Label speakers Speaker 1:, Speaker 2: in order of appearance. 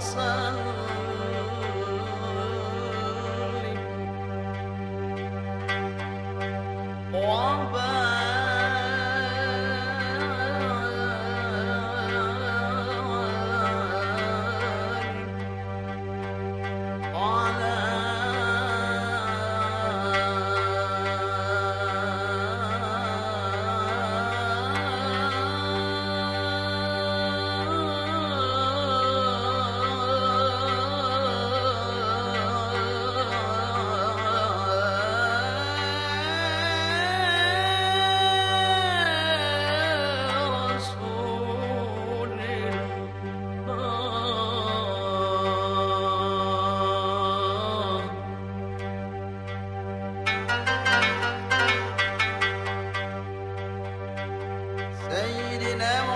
Speaker 1: sun